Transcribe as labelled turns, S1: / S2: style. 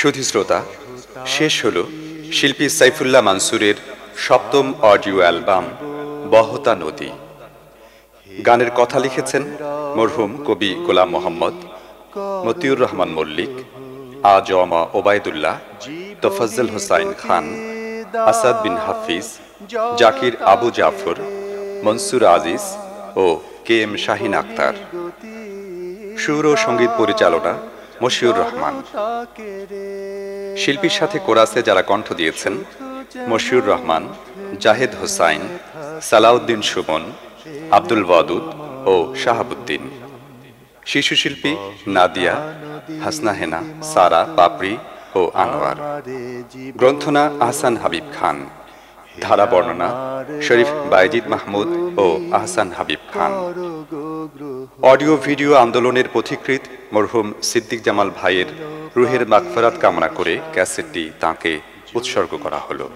S1: সুধী শ্রোতা শেষ হল শিল্পী সাইফুল্লাহ মানসুরের সপ্তম অডিও অ্যালবাম, বহতা নদী। গানের কথা লিখেছেন মরহুম কবি গোলাম মোহাম্মদ, মতিউর রহমান মল্লিক, আজমা ওবায়দুল্লাহ, তোফাজ্জল হোসাইন খান, আসাদ বিন হাফিজ, জাকির আবু জাফর, মনসুর আজিজ ও কে এম শাহিন আক্তার। সুর ও সংগীত পরিচালনা মশিউর রহমান। শিল্পীর সাথে কোরাসে যারা কণ্ঠ দিয়েছেন, মশিউর রহমান, জাহেদ হোসাইন, সালাউদ্দিন সুমন, আব্দুল ওয়াদুদ ও শাহাবুদ্দিন। শিশু শিল্পী নাদিয়া, হাসনা হেনা, সারা, পাপড়ি ও আনোয়ার। গ্রন্থনা আহসান হাবিব খান। ধারা বর্ণনা, শরীফ বাইজিদ মাহমুদ ও আহসান হাবিব খান। অডিও ভিডিও আন্দোলনের পথিকৃত মরহুম সিদ্দিক জামাল ভাইয়ের রুহের মাগফেরাত কামনা করে ক্যাসেটটি তাঁকে উৎসর্গ করা হলো।